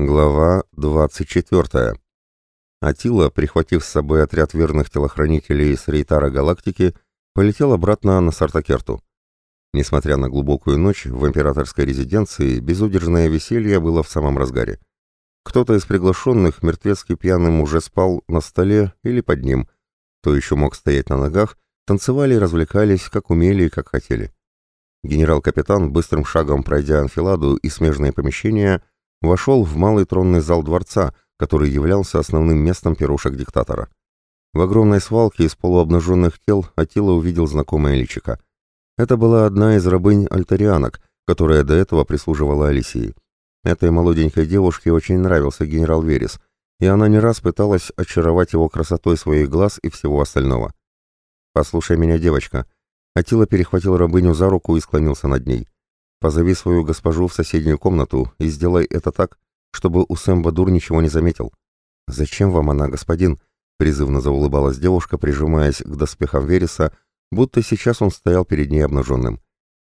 Глава 24. Атила, прихватив с собой отряд верных телохранителей с Рейтара Галактики, полетел обратно на Сартакерту. Несмотря на глубокую ночь, в императорской резиденции безудержное веселье было в самом разгаре. Кто-то из приглашенных мертвецки пьяным уже спал на столе или под ним, кто еще мог стоять на ногах, танцевали и развлекались, как умели и как хотели. Генерал-капитан, быстрым шагом пройдя анфиладу и смежные помещения, вошел в малый тронный зал дворца, который являлся основным местом пирушек диктатора. В огромной свалке из полуобнаженных тел Атила увидел знакомое личико. Это была одна из рабынь-альтарианок, которая до этого прислуживала Алисии. Этой молоденькой девушке очень нравился генерал Верес, и она не раз пыталась очаровать его красотой своих глаз и всего остального. «Послушай меня, девочка». Атила перехватил рабыню за руку и склонился над ней. Позови свою госпожу в соседнюю комнату и сделай это так, чтобы Усэм Бадур ничего не заметил. Зачем вам она, господин? Призывно заулыбалась девушка, прижимаясь к доспехам Вереса, будто сейчас он стоял перед ней обнаженным.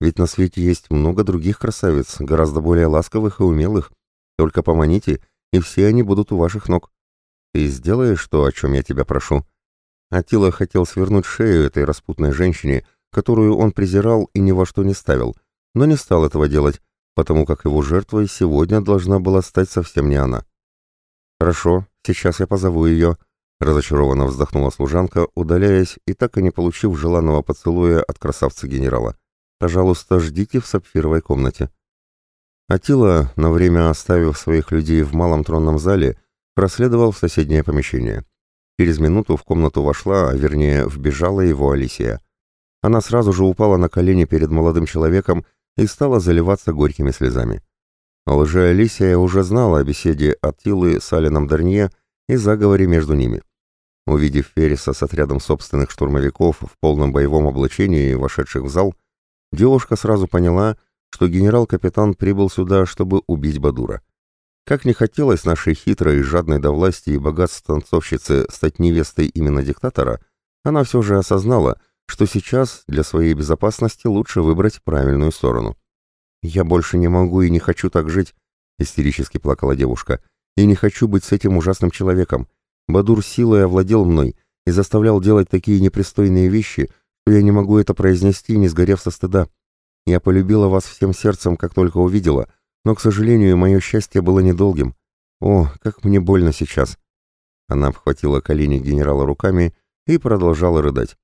Ведь на свете есть много других красавиц, гораздо более ласковых и умелых. Только поманите, и все они будут у ваших ног. Ты сделаешь то, о чем я тебя прошу?» Атила хотел свернуть шею этой распутной женщине, которую он презирал и ни во что не ставил, но не стал этого делать, потому как его жертвой сегодня должна была стать совсем не она. «Хорошо, сейчас я позову ее», — разочарованно вздохнула служанка, удаляясь и так и не получив желанного поцелуя от красавца-генерала. «Пожалуйста, ждите в сапфировой комнате». Атила, на время оставив своих людей в малом тронном зале, проследовал в соседнее помещение. Через минуту в комнату вошла, а вернее, вбежала его Алисия. Она сразу же упала на колени перед молодым человеком и стала заливаться горькими слезами. Лже-Алисия уже знала о беседе Аттилы с Алином Дарнье и заговоре между ними. Увидев Ферриса с отрядом собственных штурмовиков в полном боевом облачении, вошедших в зал, девушка сразу поняла, что генерал-капитан прибыл сюда, чтобы убить Бадура. Как не хотелось нашей хитрой, жадной до власти и богатств танцовщицы стать невестой именно диктатора, она все же осознала, что сейчас для своей безопасности лучше выбрать правильную сторону. «Я больше не могу и не хочу так жить», — истерически плакала девушка, «и не хочу быть с этим ужасным человеком. Бадур силой овладел мной и заставлял делать такие непристойные вещи, что я не могу это произнести, не сгорев со стыда. Я полюбила вас всем сердцем, как только увидела, но, к сожалению, мое счастье было недолгим. О, как мне больно сейчас!» Она обхватила колени генерала руками и продолжала рыдать.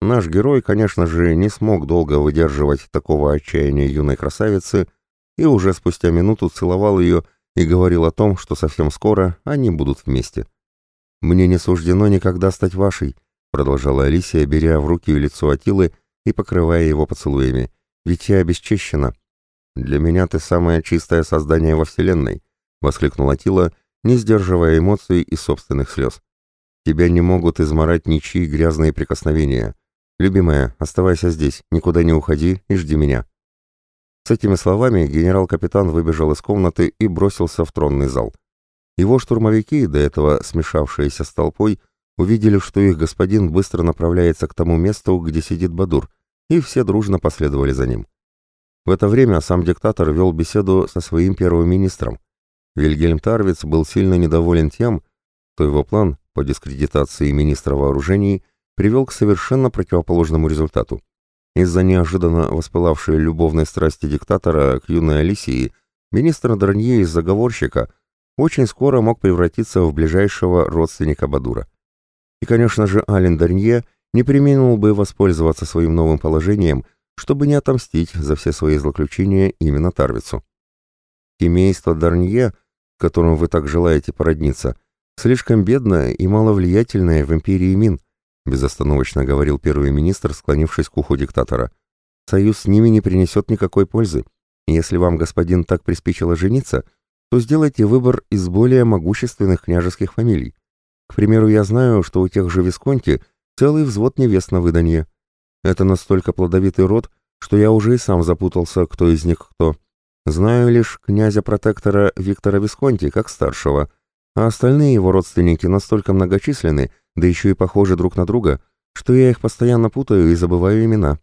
Наш герой, конечно же, не смог долго выдерживать такого отчаяния юной красавицы и уже спустя минуту целовал ее и говорил о том, что совсем скоро они будут вместе. «Мне не суждено никогда стать вашей», — продолжала Алисия, беря в руки лицо Атилы и покрывая его поцелуями, — «ведь я обесчещена». «Для меня ты самое чистое создание во Вселенной», — воскликнул Атила, не сдерживая эмоций и собственных слез. «Тебя не могут изморать ничьи грязные прикосновения. «Любимая, оставайся здесь, никуда не уходи и жди меня». С этими словами генерал-капитан выбежал из комнаты и бросился в тронный зал. Его штурмовики, до этого смешавшиеся с толпой, увидели, что их господин быстро направляется к тому месту, где сидит Бадур, и все дружно последовали за ним. В это время сам диктатор вел беседу со своим первым министром. Вильгельм Тарвиц был сильно недоволен тем, что его план по дискредитации министра вооружений привел к совершенно противоположному результату. Из-за неожиданно воспылавшей любовной страсти диктатора к юной Алисии, министр Дранье из заговорщика очень скоро мог превратиться в ближайшего родственника Бадура. И, конечно же, Ален Дарнье не применил бы воспользоваться своим новым положением, чтобы не отомстить за все свои злоключения именно Тарвицу. Семейство Дарнье, которым вы так желаете породниться, слишком бедное и маловлиятельное в империи Мин, безостановочно говорил первый министр, склонившись к уху диктатора. Союз с ними не принесет никакой пользы. Если вам, господин, так приспичило жениться, то сделайте выбор из более могущественных княжеских фамилий. К примеру, я знаю, что у тех же Висконти целый взвод невест на выданье. Это настолько плодовитый род, что я уже и сам запутался, кто из них кто. Знаю лишь князя-протектора Виктора Висконти, как старшего, а остальные его родственники настолько многочисленны, да еще и похожи друг на друга, что я их постоянно путаю и забываю имена.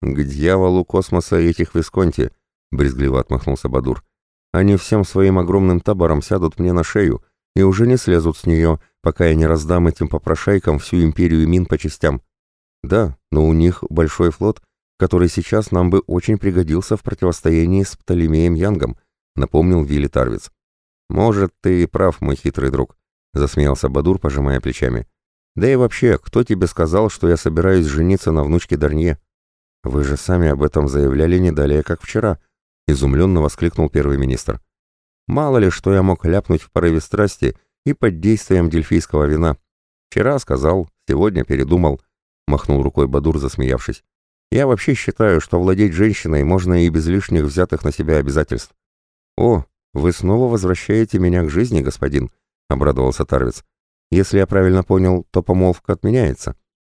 «К дьяволу космоса этих Висконти!» — брезгливо отмахнулся Бадур. они всем своим огромным табором сядут мне на шею и уже не слезут с нее, пока я не раздам этим попрошайкам всю империю мин по частям. Да, но у них большой флот, который сейчас нам бы очень пригодился в противостоянии с Птолемеем Янгом, напомнил Вилли Тарвиц. Может, ты прав, мой хитрый друг, засмеялся Бадур, пожимая плечами. Да и вообще, кто тебе сказал, что я собираюсь жениться на внучке Дарнье? Вы же сами об этом заявляли не далее, как вчера, изумленно воскликнул первый министр. Мало ли, что я мог ляпнуть в порыве страсти и под действием дельфийского вина. Вчера сказал, сегодня передумал, махнул рукой Бадур, засмеявшись. Я вообще считаю, что владеть женщиной можно и без лишних взятых на себя обязательств. О, вы снова возвращаете меня к жизни, господин, обрадовался Тарвиц. Если я правильно понял, то помолвка отменяется.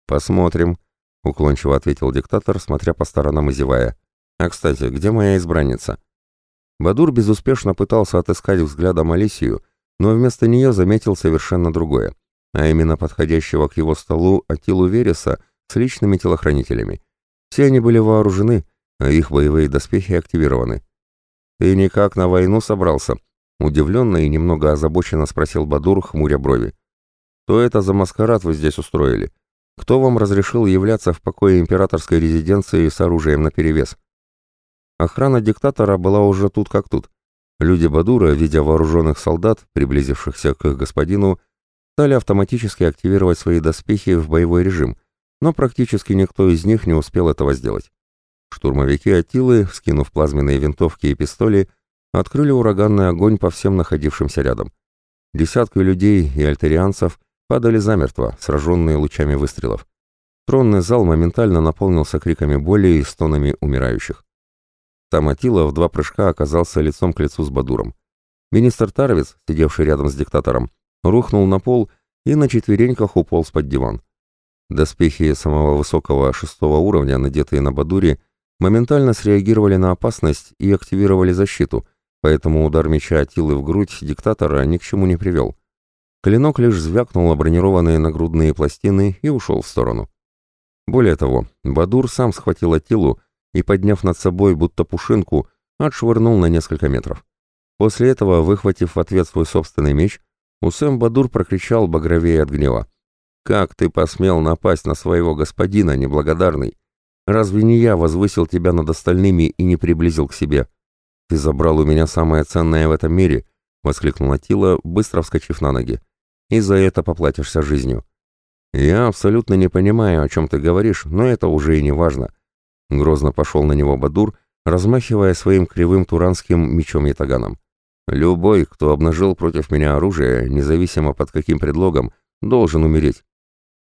Посмотрим, уклончиво ответил диктатор, смотря по сторонам и зевая. А, кстати, где моя избранница? Бадур безуспешно пытался отыскать взглядом Алисию, но вместо нее заметил совершенно другое, а именно подходящего к его столу Атилу Вереса с личными телохранителями. Все они были вооружены, а их боевые доспехи активированы. «Ты никак на войну собрался?» — удивленно и немного озабоченно спросил Бадур, хмуря брови. Что это за маскарад вы здесь устроили? Кто вам разрешил являться в покое императорской резиденции с оружием наперевес? Охрана диктатора была уже тут как тут. Люди Бадура, видя вооруженных солдат, приблизившихся к их господину, стали автоматически активировать свои доспехи в боевой режим, но практически никто из них не успел этого сделать. Штурмовики Атилы, вскинув плазменные винтовки и пистоли, открыли ураганный огонь по всем находившимся рядом. Десятки людей и альтерианцев – падали замертво, сраженные лучами выстрелов. Тронный зал моментально наполнился криками боли и стонами умирающих. Там Атила в два прыжка оказался лицом к лицу с Бадуром. Министр Тарвиц, сидевший рядом с диктатором, рухнул на пол и на четвереньках уполз под диван. Доспехи самого высокого шестого уровня, надетые на Бадуре, моментально среагировали на опасность и активировали защиту, поэтому удар меча Атилы в грудь диктатора ни к чему не привел. Клинок лишь звякнул о бронированные нагрудные пластины и ушел в сторону. Более того, Бадур сам схватил Атилу и, подняв над собой будто пушинку, отшвырнул на несколько метров. После этого, выхватив в ответ свой собственный меч, Усэм Бадур прокричал багровее от гнева. «Как ты посмел напасть на своего господина, неблагодарный? Разве не я возвысил тебя над остальными и не приблизил к себе? Ты забрал у меня самое ценное в этом мире!» — воскликнул Атила, быстро вскочив на ноги и за это поплатишься жизнью. Я абсолютно не понимаю, о чем ты говоришь, но это уже и не важно. Грозно пошел на него Бадур, размахивая своим кривым туранским мечом-ятаганом. Любой, кто обнажил против меня оружие, независимо под каким предлогом, должен умереть.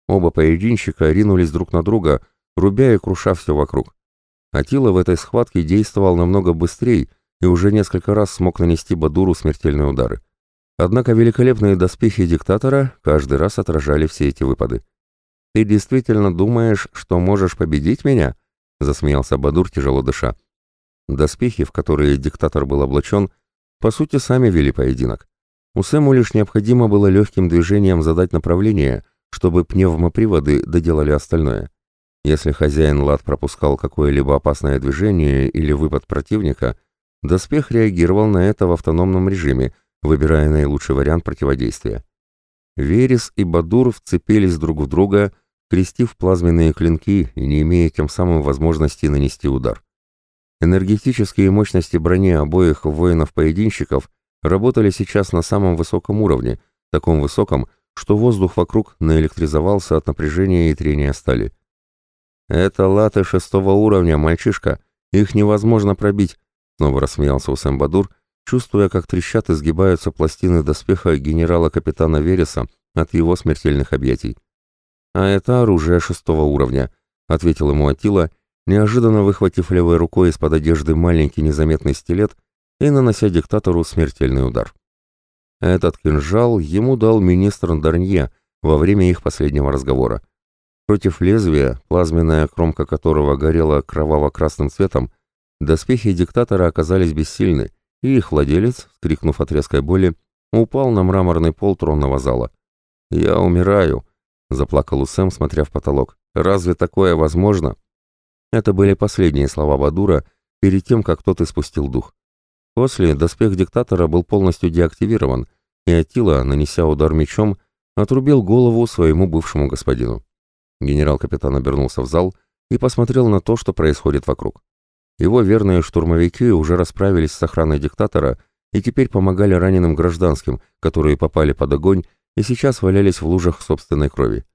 Оба поединщика ринулись друг на друга, рубя и круша все вокруг. Атила в этой схватке действовал намного быстрее и уже несколько раз смог нанести Бадуру смертельные удары. Однако великолепные доспехи диктатора каждый раз отражали все эти выпады. «Ты действительно думаешь, что можешь победить меня?» — засмеялся Бадур, тяжело дыша. Доспехи, в которые диктатор был облачен, по сути, сами вели поединок. Усему лишь необходимо было легким движением задать направление, чтобы пневмоприводы доделали остальное. Если хозяин лад пропускал какое-либо опасное движение или выпад противника, доспех реагировал на это в автономном режиме, выбирая наилучший вариант противодействия. Верес и Бадур вцепились друг в друга, крестив плазменные клинки и не имея тем самым возможности нанести удар. Энергетические мощности брони обоих воинов-поединщиков работали сейчас на самом высоком уровне, таком высоком, что воздух вокруг наэлектризовался от напряжения и трения стали. «Это латы шестого уровня, мальчишка, их невозможно пробить», — снова рассмеялся Усэм Бадур, чувствуя, как трещат и сгибаются пластины доспеха генерала-капитана Вереса от его смертельных объятий. «А это оружие шестого уровня», — ответил ему Атила, неожиданно выхватив левой рукой из-под одежды маленький незаметный стилет и нанося диктатору смертельный удар. Этот кинжал ему дал министр Дарнье во время их последнего разговора. Против лезвия, плазменная кромка которого горела кроваво-красным цветом, доспехи диктатора оказались бессильны, и их владелец, скрикнув от резкой боли, упал на мраморный пол тронного зала. «Я умираю», — заплакал Усэм, смотря в потолок. «Разве такое возможно?» Это были последние слова Бадура перед тем, как тот испустил дух. После доспех диктатора был полностью деактивирован, и Атила, нанеся удар мечом, отрубил голову своему бывшему господину. Генерал-капитан обернулся в зал и посмотрел на то, что происходит вокруг. Его верные штурмовики уже расправились с охраной диктатора и теперь помогали раненым гражданским, которые попали под огонь и сейчас валялись в лужах собственной крови.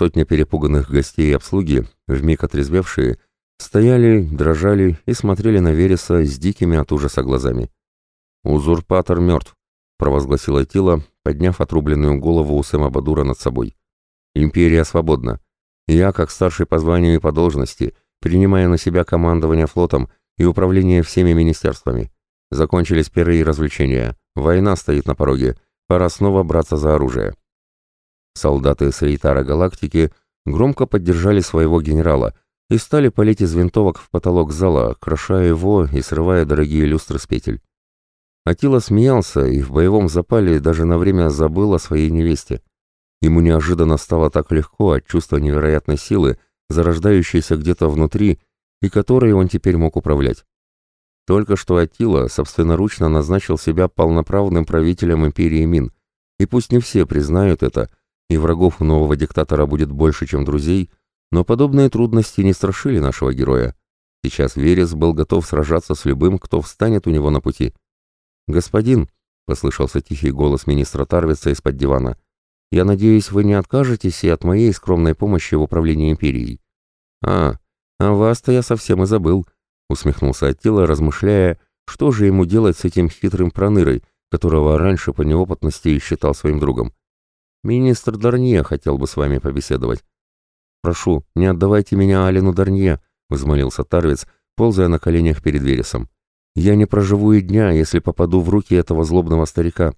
Сотня перепуганных гостей и обслуги, вмиг отрезвевшие, стояли, дрожали и смотрели на Вереса с дикими от ужаса глазами. «Узурпатор мертв», — провозгласила Тила, подняв отрубленную голову у Сэма Бадура над собой. «Империя свободна. Я, как старший по званию и по должности, принимаю на себя командование флотом и управление всеми министерствами. Закончились первые развлечения. Война стоит на пороге. Пора снова браться за оружие». Солдаты Саитара Галактики громко поддержали своего генерала и стали палить из винтовок в потолок зала, крошая его и срывая дорогие люстры с петель. Атила смеялся и в боевом запале даже на время забыл о своей невесте. Ему неожиданно стало так легко от чувства невероятной силы, зарождающейся где-то внутри, и которой он теперь мог управлять. Только что Атила собственноручно назначил себя полноправным правителем империи Мин, и пусть не все признают это, и врагов нового диктатора будет больше, чем друзей, но подобные трудности не страшили нашего героя. Сейчас Верес был готов сражаться с любым, кто встанет у него на пути. «Господин», — послышался тихий голос министра Тарвица из-под дивана, — «я надеюсь, вы не откажетесь и от моей скромной помощи в управлении империей». «А, а вас-то я совсем и забыл», — усмехнулся Аттила, размышляя, что же ему делать с этим хитрым пронырой, которого раньше по неопытности считал своим другом. Министр Дарнье хотел бы с вами побеседовать. Прошу, не отдавайте меня Алину Дарнье, взмолился Тарвиц, ползая на коленях перед Вересом. Я не проживу и дня, если попаду в руки этого злобного старика.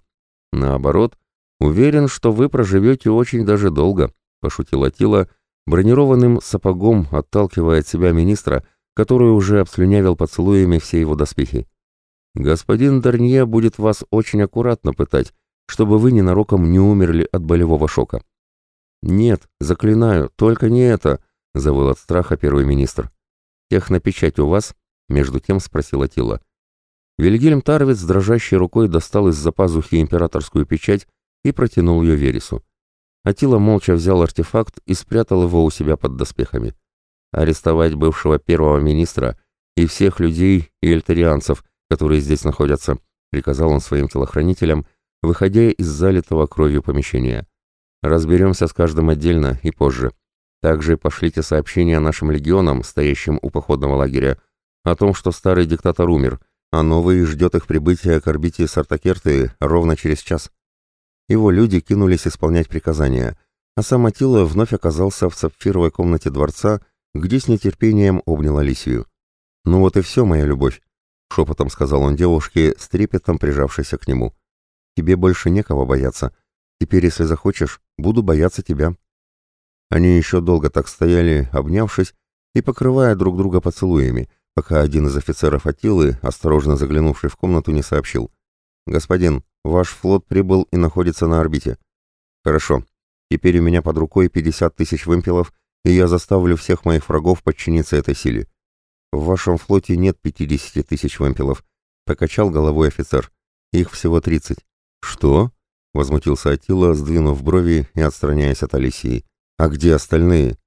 Наоборот, уверен, что вы проживете очень даже долго, пошутил Атила, бронированным сапогом отталкивая от себя министра, который уже обслюнявил поцелуями все его доспехи. Господин Дарнье будет вас очень аккуратно пытать, чтобы вы ненароком не умерли от болевого шока. «Нет, заклинаю, только не это», — завыл от страха первый министр. «Технопечать у вас?» — между тем спросила Тила. Вильгельм Тарвиц дрожащей рукой достал из-за пазухи императорскую печать и протянул ее Вересу. Атила молча взял артефакт и спрятал его у себя под доспехами. Арестовать бывшего первого министра и всех людей и эльтарианцев, которые здесь находятся, приказал он своим телохранителям — выходя из залитого кровью помещения. Разберемся с каждым отдельно и позже. Также пошлите сообщение нашим легионам, стоящим у походного лагеря, о том, что старый диктатор умер, а новый ждет их прибытия к орбите Сартакерты ровно через час. Его люди кинулись исполнять приказания, а сам Атила вновь оказался в сапфировой комнате дворца, где с нетерпением обнял Алисию. «Ну вот и все, моя любовь», — шепотом сказал он девушке, с трепетом прижавшейся к нему. Тебе больше некого бояться. Теперь, если захочешь, буду бояться тебя». Они еще долго так стояли, обнявшись и покрывая друг друга поцелуями, пока один из офицеров Атилы, осторожно заглянувший в комнату, не сообщил. «Господин, ваш флот прибыл и находится на орбите». «Хорошо. Теперь у меня под рукой 50 тысяч вымпелов, и я заставлю всех моих врагов подчиниться этой силе». «В вашем флоте нет 50 тысяч вымпелов», — покачал головой офицер. «Их всего 30. «Что?» — возмутился Атила, сдвинув брови и отстраняясь от Алисии. «А где остальные?»